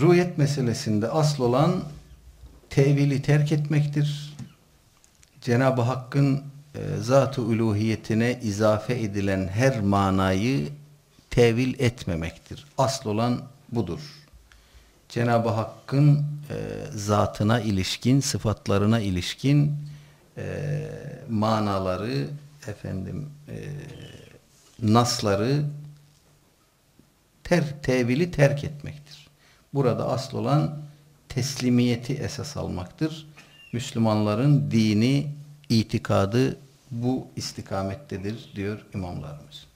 Ruhiyet meselesinde asıl olan tevili terk etmektir. Cenab-ı Hakk'ın e, zat-ı uluhiyetine izafe edilen her manayı tevil etmemektir. Asıl olan budur. Cenab-ı Hakk'ın e, zatına ilişkin, sıfatlarına ilişkin e, manaları, efendim e, nasları ter, tevili terk etmektir. Burada asıl olan teslimiyeti esas almaktır. Müslümanların dini, itikadı bu istikamettedir diyor imamlarımız.